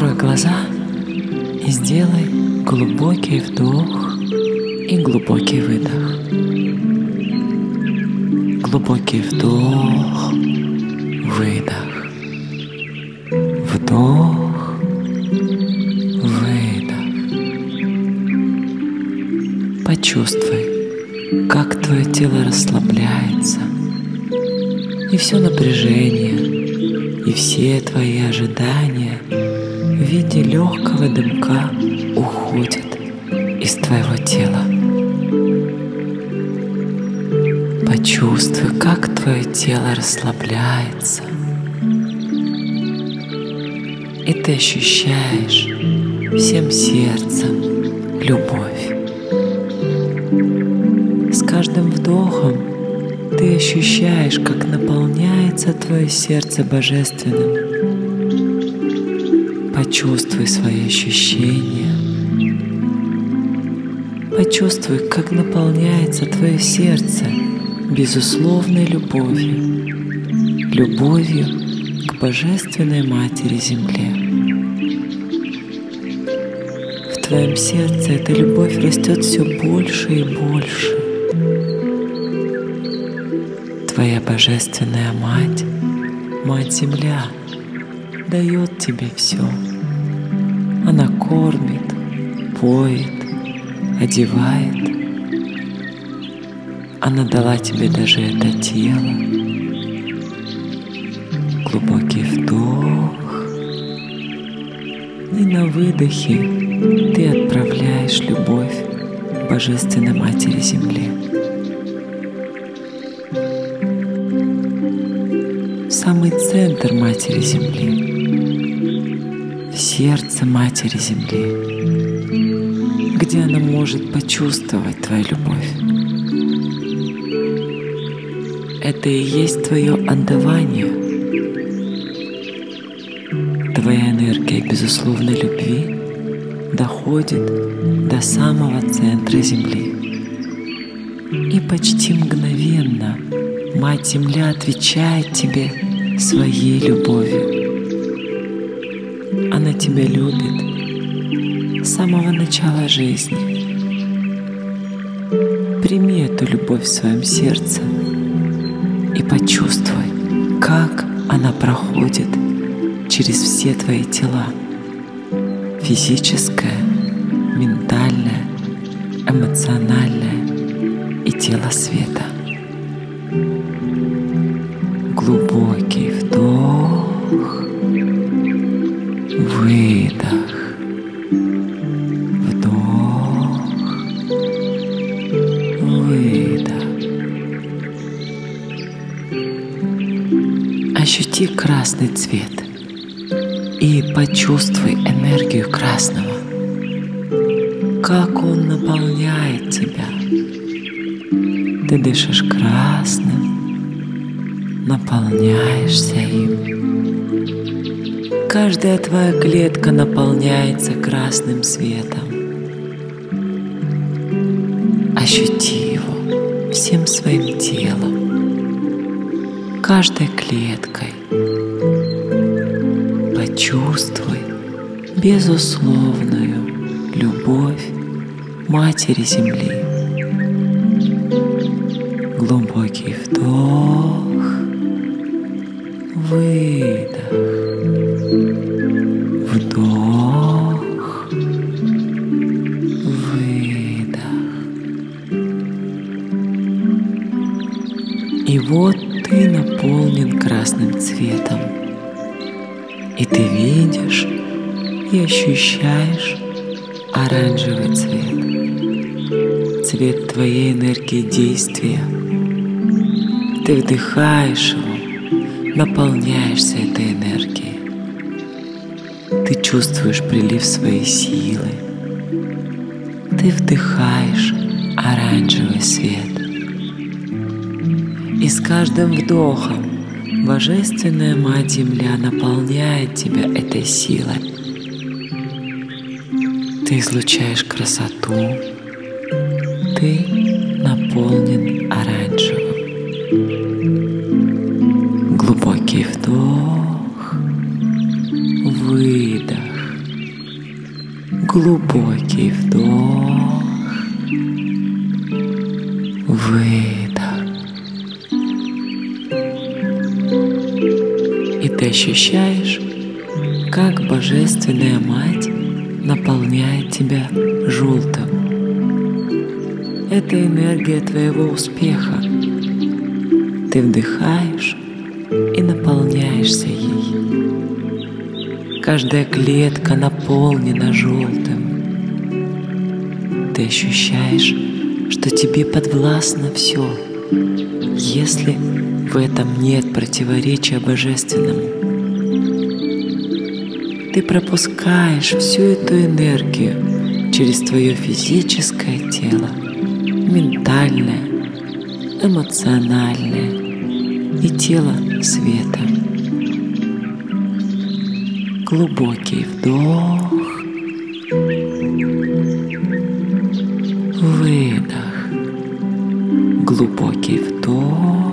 Закрой глаза и сделай глубокий вдох и глубокий выдох. Глубокий вдох, выдох. Вдох, выдох. Почувствуй, как твое тело расслабляется, и все напряжение, и все твои ожидания в виде легкого дымка уходят из твоего тела. Почувствуй, как твое тело расслабляется. И ты ощущаешь всем сердцем любовь. С каждым вдохом ты ощущаешь, как наполняется твое сердце божественным. Почувствуй свои ощущения. Почувствуй, как наполняется твое сердце безусловной любовью, любовью к Божественной Матери Земле. В твоем сердце эта любовь растет все больше и больше. Твоя Божественная Мать, Мать Земля, дает тебе все. Она кормит, поет, одевает, она дала тебе даже это тело. Глубокий вдох. И на выдохе ты отправляешь любовь Божественной Матери Земле. В самый центр Матери Земли, сердце Матери Земли, где она может почувствовать твою любовь. Это и есть твое отдавание. Твоя энергия безусловной любви доходит до самого центра Земли. И почти мгновенно Мать Земля отвечает тебе своей любовью. Тебя любит с самого начала жизни. Прими эту любовь в своем сердце – и почувствуй, как она проходит через все твои тела. Физическое, ментальное, эмоциональное и тело света. Глубокий красный цвет и почувствуй энергию красного, как он наполняет тебя. Ты дышишь красным, наполняешься им. Каждая твоя клетка наполняется красным светом. Ощути его всем своим телом каждой клеткой. Почувствуй безусловную любовь Матери Земли. Глубокий вдох, и ощущаешь оранжевый цвет. Цвет твоей энергии действия. Ты вдыхаешь его, наполняешься этой энергией. Ты чувствуешь прилив своей силы. Ты вдыхаешь оранжевый свет. И с каждым вдохом Божественная Мать Земля наполняет тебя этой силой. Ты излучаешь красоту, ты наполнен оранжевым. Глубокий вдох, выдох. Глубокий вдох, выдох. И ты ощущаешь, как Божественная Мать наполняет тебя желтым. Это энергия твоего успеха. Ты вдыхаешь и наполняешься ей. Каждая клетка наполнена желтым. Ты ощущаешь, что тебе подвластно все, если в этом нет противоречия божественному. Ты пропускаешь всю эту энергию через твое физическое тело, ментальное, эмоциональное и тело света. Глубокий вдох, выдох, глубокий вдох,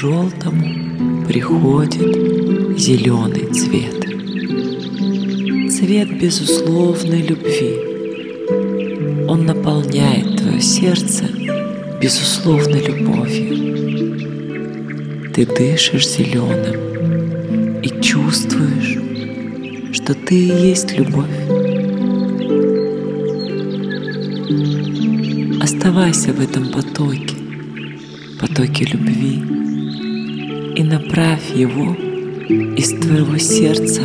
желтому приходит зеленый цвет. Цвет безусловной любви. Он наполняет твое сердце безусловной любовью. Ты дышишь зеленым и чувствуешь, что ты и есть любовь. Оставайся в этом потоке потоке любви и направь его из твоего сердца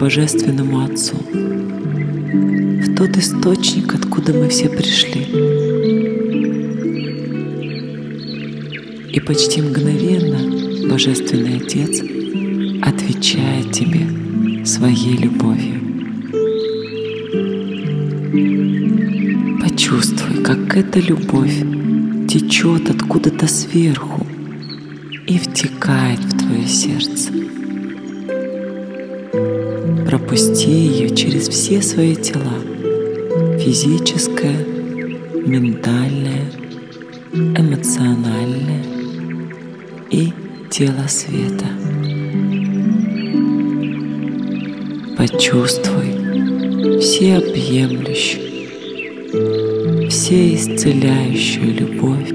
Божественному Отцу, в тот источник, откуда мы все пришли. И почти мгновенно Божественный Отец отвечает тебе своей любовью. Почувствуй, как эта любовь течет откуда-то сверху и втекает в твое сердце. Пропусти ее через все свои тела, физическое, ментальное, эмоциональное и тело света. Почувствуй всеобъемлющую всеисцеляющую любовь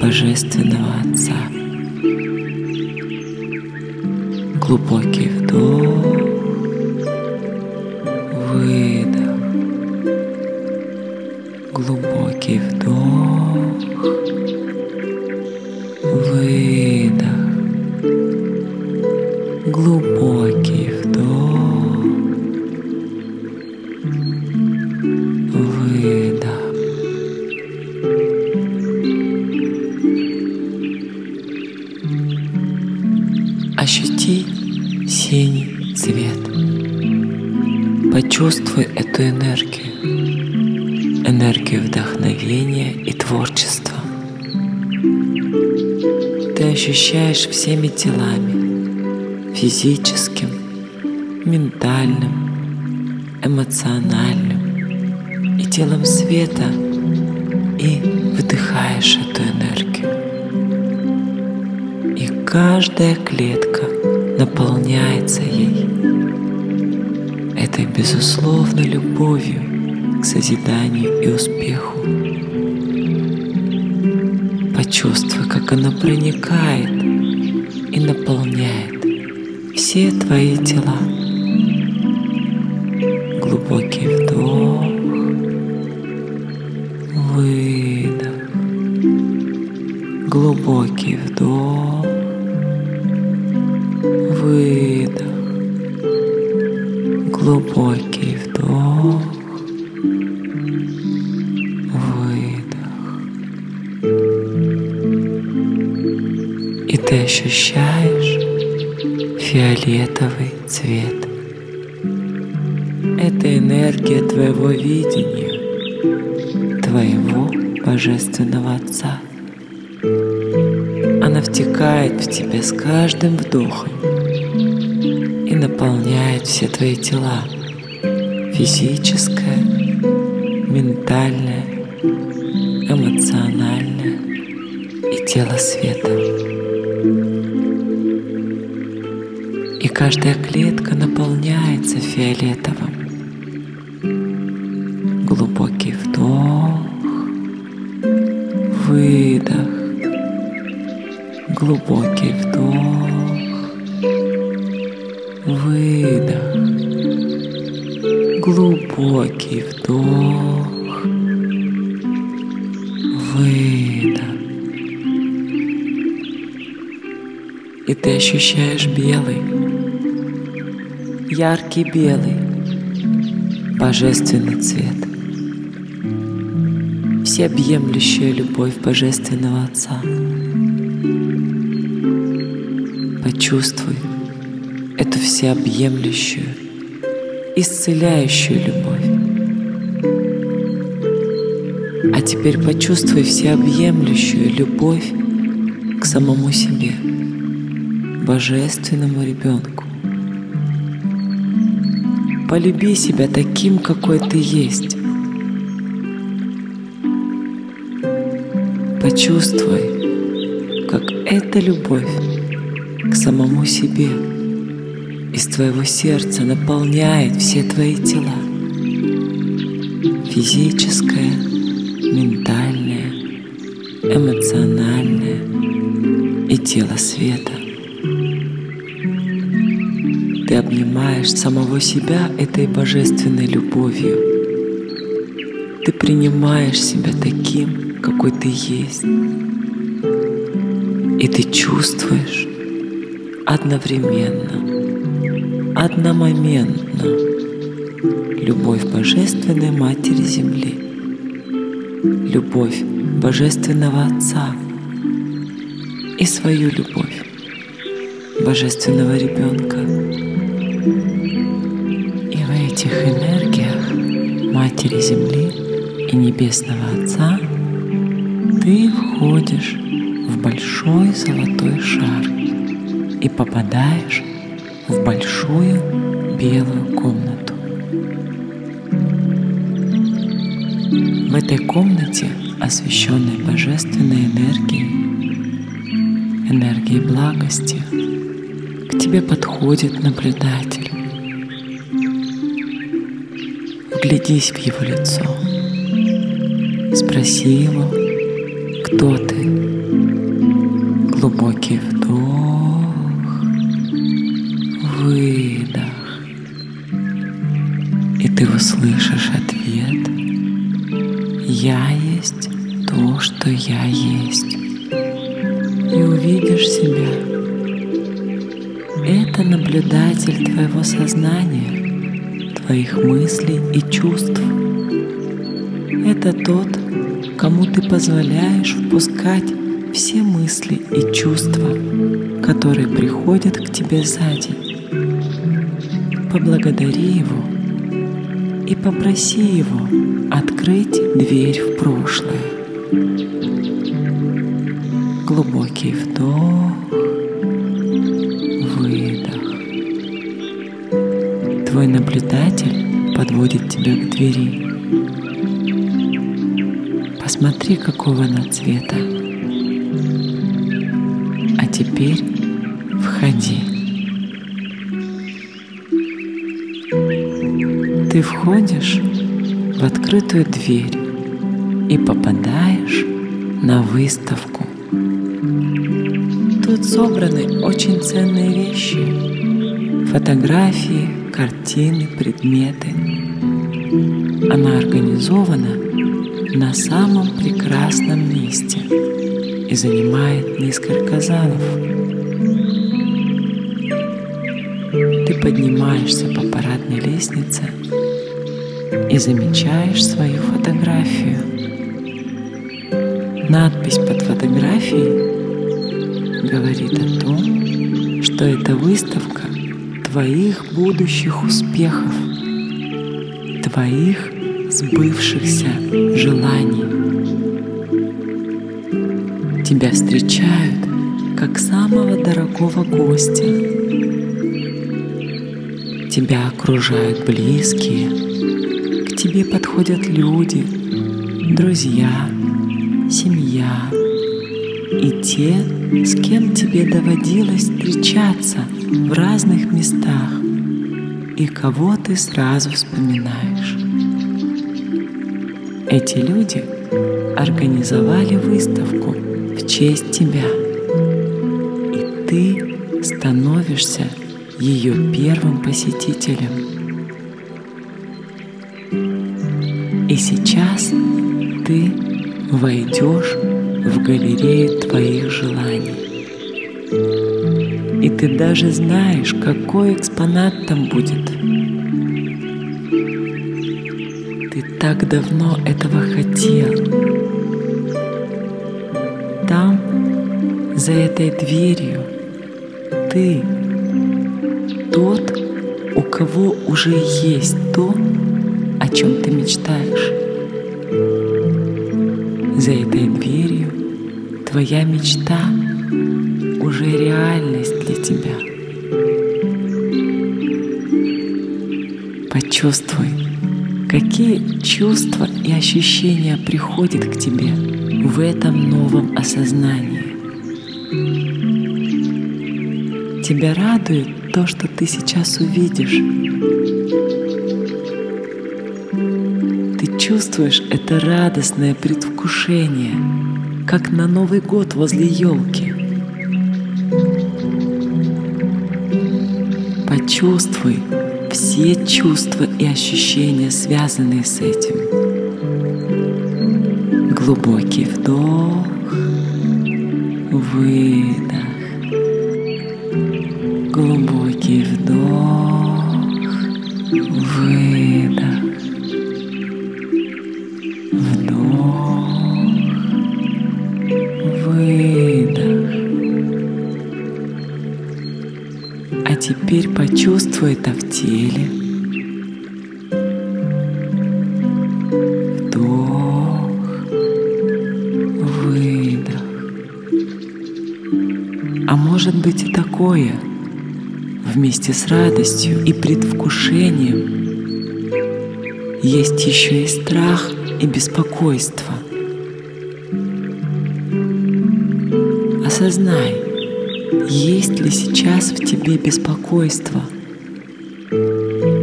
Божественного Отца. Глубокий вдох, ощущаешь всеми телами, физическим, ментальным, эмоциональным и телом света и вдыхаешь эту энергию. И каждая клетка наполняется ей, этой безусловной любовью к созиданию и успеху. Почувствуй, как она проникает и наполняет все твои тела. Глубокий вдох, выдох, глубокий вдох, выдох, глубокий ощущаешь фиолетовый цвет. Это энергия твоего видения, твоего Божественного Отца. Она втекает в тебя с каждым вдохом и наполняет все твои тела, физическое, ментальное, эмоциональное и тело света. Каждая клетка наполняется фиолетовым. Глубокий вдох, выдох, глубокий вдох, выдох, глубокий вдох, выдох. И ты ощущаешь белый, яркий белый, божественный цвет, всеобъемлющая любовь Божественного Отца. Почувствуй эту всеобъемлющую, исцеляющую любовь. А теперь почувствуй всеобъемлющую любовь к самому себе, божественному ребенку. Полюби себя таким, какой ты есть. Почувствуй, как эта любовь к самому себе из твоего сердца наполняет все твои тела. Физическое, ментальное, эмоциональное и тело света. Ты обнимаешь самого себя этой божественной любовью. Ты принимаешь себя таким, какой ты есть. И ты чувствуешь одновременно, одномоментно любовь Божественной Матери Земли, любовь Божественного Отца и свою любовь Божественного ребенка. И в этих энергиях Матери Земли и Небесного Отца ты входишь в большой золотой шар и попадаешь в большую белую комнату. В этой комнате, освещенной божественной энергией, энергией благости, к тебе подходит наблюдатель. Вглядись в его лицо. Спроси его, кто ты. Глубокий вдох, выдох. И ты услышишь ответ. Я есть то, что я есть. И увидишь себя. Это наблюдатель твоего сознания, твоих мыслей и чувств. Это тот, кому ты позволяешь впускать все мысли и чувства, которые приходят к тебе за день. Поблагодари его и попроси его открыть дверь в прошлое. Глубокий вдох, Твой наблюдатель подводит тебя к двери. Посмотри, какого она цвета. А теперь входи. Ты входишь в открытую дверь и попадаешь на выставку. Тут собраны очень ценные вещи. Фотографии, картины, предметы. Она организована на самом прекрасном месте и занимает несколько залов. Ты поднимаешься по парадной лестнице и замечаешь свою фотографию. Надпись под фотографией говорит о том, что это выставка твоих будущих успехов, твоих сбывшихся желаний. Тебя встречают как самого дорогого гостя. Тебя окружают близкие, к тебе подходят люди, друзья, семья и те, с кем тебе доводилось встречаться в разных местах и кого ты сразу вспоминаешь. Эти люди организовали выставку в честь тебя, и ты становишься ее первым посетителем. И сейчас ты войдешь в галерею твоих желаний. Ты даже знаешь, какой экспонат там будет. Ты так давно этого хотел. Там, за этой дверью, ты тот, у кого уже есть то, о чем ты мечтаешь. За этой дверью твоя мечта уже реальность для тебя. Почувствуй, какие чувства и ощущения приходят к тебе в этом новом осознании. Тебя радует то, что ты сейчас увидишь. Ты чувствуешь это радостное предвкушение, как на Новый год возле елки. Почувствуй все чувства и ощущения, связанные с этим. Глубокий вдох, выдох. Глубокий почувствуй это в теле. Вдох, выдох. А может быть и такое – вместе с радостью и предвкушением есть еще и страх и беспокойство. Осознай, есть ли сейчас в тебе беспокойство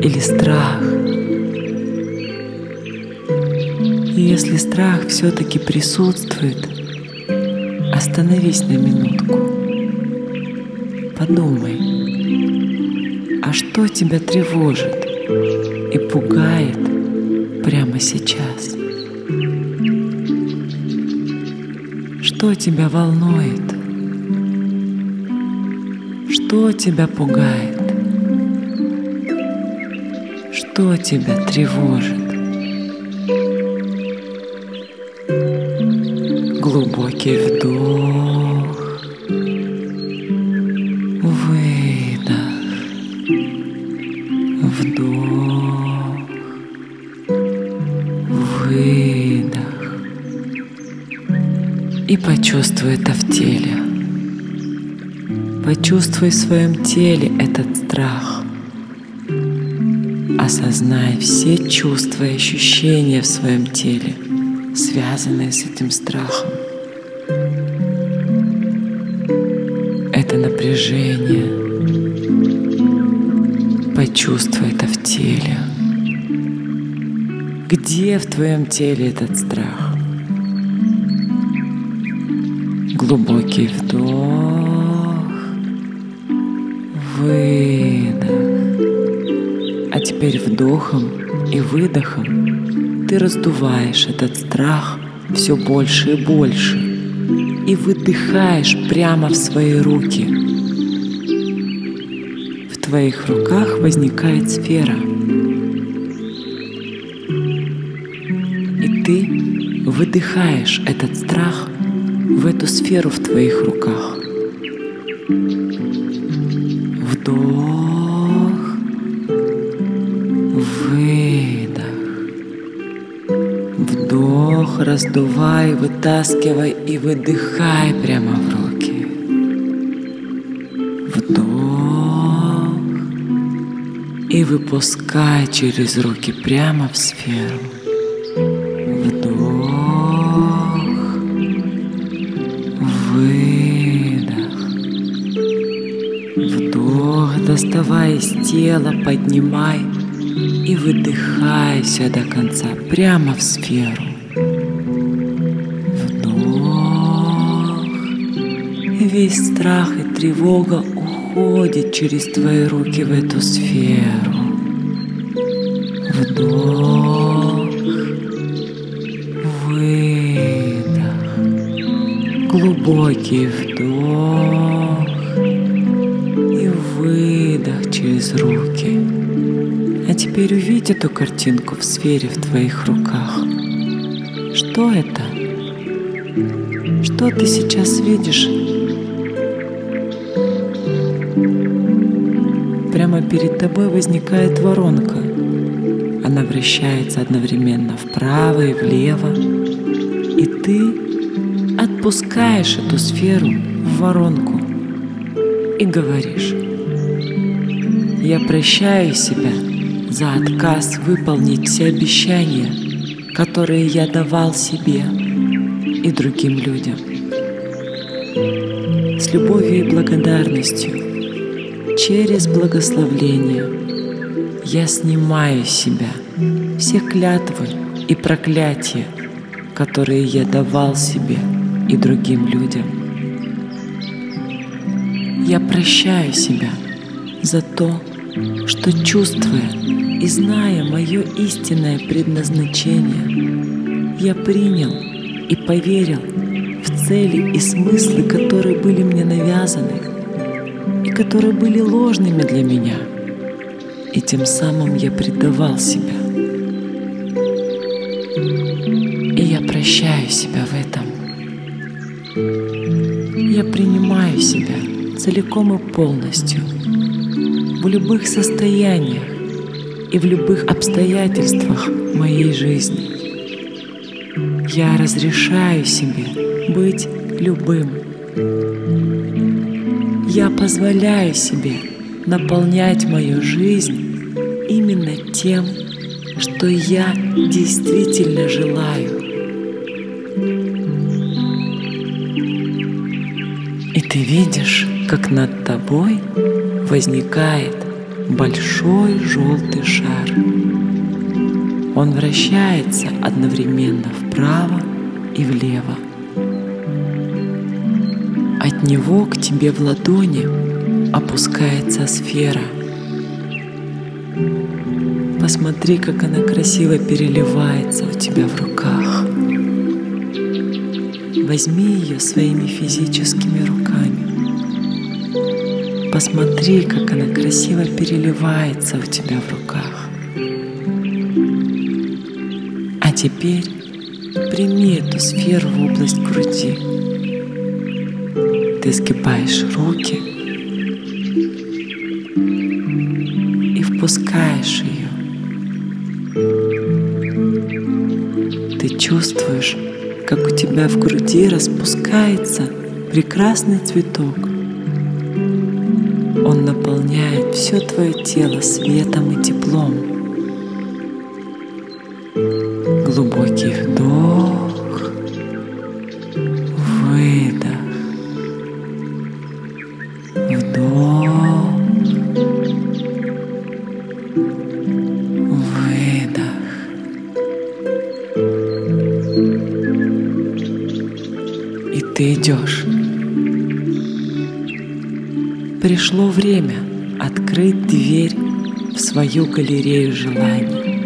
или страх. И если страх все-таки присутствует, остановись на минутку. Подумай, а что тебя тревожит и пугает прямо сейчас? Что тебя волнует? Что тебя пугает? Что тебя тревожит? Глубокий вдох. и почувствуй это в теле. Почувствуй в своем теле этот страх. Осознай все чувства и ощущения в своем теле, связанные с этим страхом. Это напряжение. Почувствуй это в теле. Где в твоем теле этот страх? Глубокий вдох, выдох. А теперь вдохом и выдохом ты раздуваешь этот страх все больше и больше и выдыхаешь прямо в свои руки. В твоих руках возникает сфера. И ты выдыхаешь этот страх в эту сферу в твоих руках. Раздувай, вытаскивай и выдыхай прямо в руки. Вдох и выпускай через руки прямо в сферу. Вдох, выдох. Вдох, доставай из тела, поднимай и выдыхай все до конца прямо в сферу. Весь страх и тревога уходит через твои руки в эту сферу. Вдох. Выдох. Глубокий вдох и выдох через руки. А теперь увидь эту картинку в сфере в твоих руках. Что это? Что ты сейчас видишь? Прямо перед тобой возникает воронка. Она вращается одновременно вправо и влево. И ты отпускаешь эту сферу в воронку и говоришь, я прощаю себя за отказ выполнить все обещания, которые я давал себе и другим людям. С любовью и благодарностью, через благословление, я снимаю с себя все клятвы и проклятия, которые я давал себе и другим людям. Я прощаю себя за то, что чувствуя и зная мое истинное предназначение, я принял и поверил в цели и смыслы, которые были мне навязаны которые были ложными для меня. И тем самым я предавал себя. И я прощаю себя в этом. Я принимаю себя целиком и полностью – в любых состояниях и в любых обстоятельствах моей жизни. Я разрешаю себе быть любым. Я позволяю себе наполнять мою жизнь именно тем, что я действительно желаю. И ты видишь, как над тобой возникает большой желтый шар. Он вращается одновременно вправо и влево. От него к тебе в ладони опускается сфера. Посмотри, как она красиво переливается у тебя в руках. Возьми ее своими физическими руками. Посмотри, как она красиво переливается у тебя в руках. А теперь прими эту сферу в область груди. Ты сгибаешь руки и впускаешь ее. Ты чувствуешь, как у тебя в груди распускается прекрасный цветок. Он наполняет все твое тело светом и теплом. Ты идешь пришло время открыть дверь в свою галерею желаний.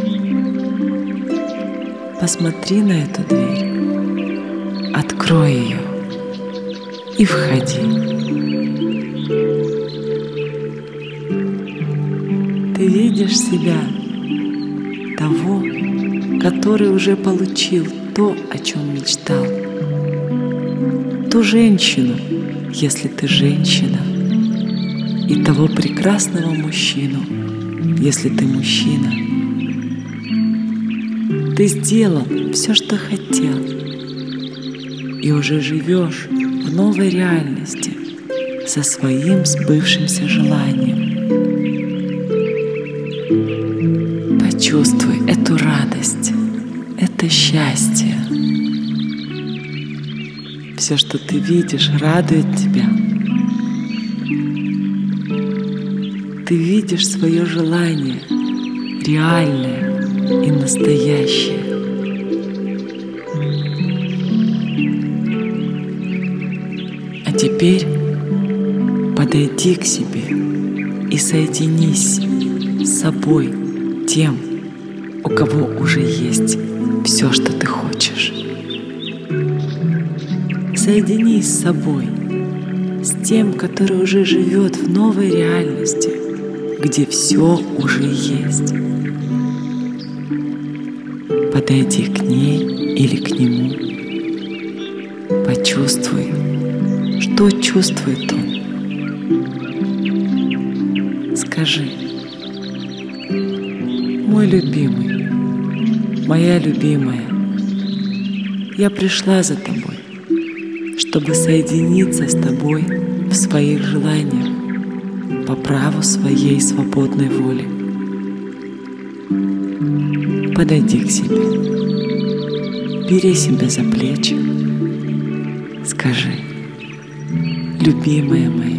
Посмотри на эту дверь, открой ее и входи. Ты видишь себя, того, который уже получил то, о чем мечтал. Ту женщину, если ты женщина – и того прекрасного мужчину, если ты мужчина. Ты сделал все, что хотел, и уже живешь в новой реальности со своим сбывшимся желанием. Почувствуй эту радость, это счастье. Все, что ты видишь, радует тебя – ты видишь свое желание, реальное и настоящее. А теперь подойди к себе и соединись с собой, тем, у кого уже есть все, что Соединись с собой, с тем, который уже живет в новой реальности, где все уже есть. Подойди к ней или к нему. Почувствуй, что чувствует он. Скажи, мой любимый, моя любимая, я пришла за тобой, чтобы соединиться с тобой в своих желаниях по праву своей свободной воли. Подойди к себе, бери себя за плечи, скажи, любимая моя,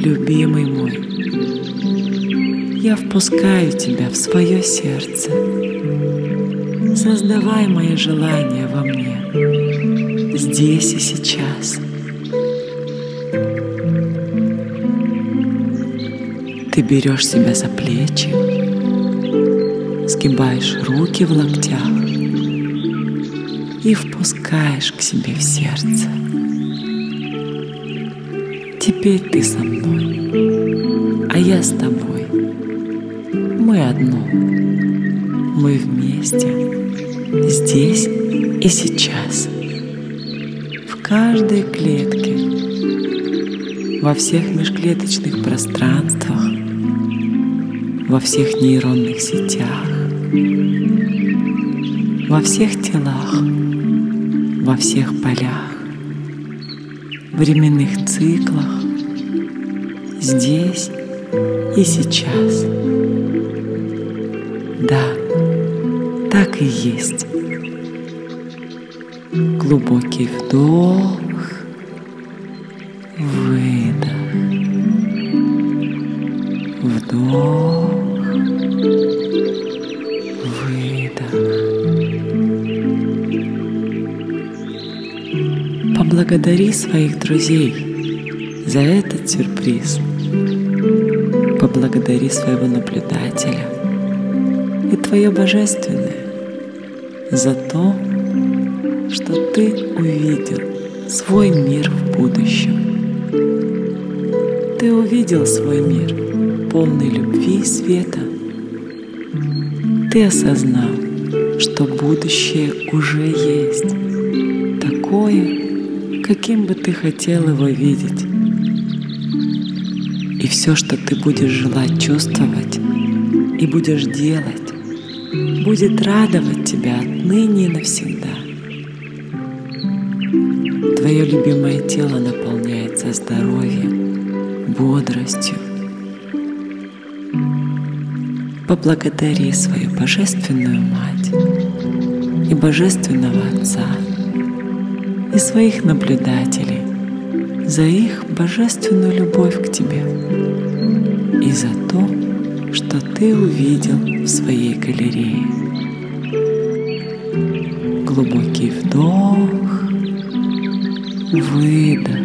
любимый мой, я впускаю тебя в свое сердце. Создавай мои желания во мне, здесь и сейчас. Ты берешь себя за плечи, сгибаешь руки в локтях и впускаешь к себе в сердце. Теперь ты со мной, а я с тобой. Мы одно. Мы вместе, здесь и сейчас. Каждой клетке, во всех межклеточных пространствах, во всех нейронных сетях, во всех телах, во всех полях, временных циклах, здесь и сейчас. Да, так и есть. Глубокий вдох, выдох, вдох, выдох. Поблагодари своих друзей за этот сюрприз. Поблагодари своего наблюдателя и твое божественное за то, что ты увидел свой мир в будущем. Ты увидел свой мир, полный любви и света. Ты осознал, что будущее уже есть, такое, каким бы ты хотел его видеть. И все, что ты будешь желать чувствовать и будешь делать, будет радовать тебя отныне и навсегда. Твое любимое тело наполняется здоровьем, бодростью. Поблагодари свою божественную мать и божественного отца и своих наблюдателей за их божественную любовь к тебе и за то, что ты увидел в своей галерее. Глубокий вдох, выдох,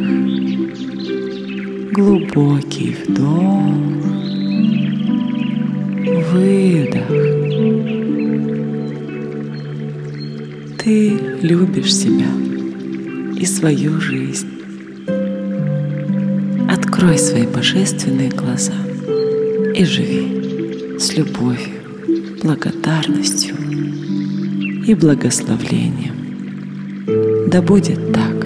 глубокий вдох, выдох. Ты любишь себя и свою жизнь. Открой свои божественные глаза и живи с любовью, благодарностью и благословлением. Да будет так.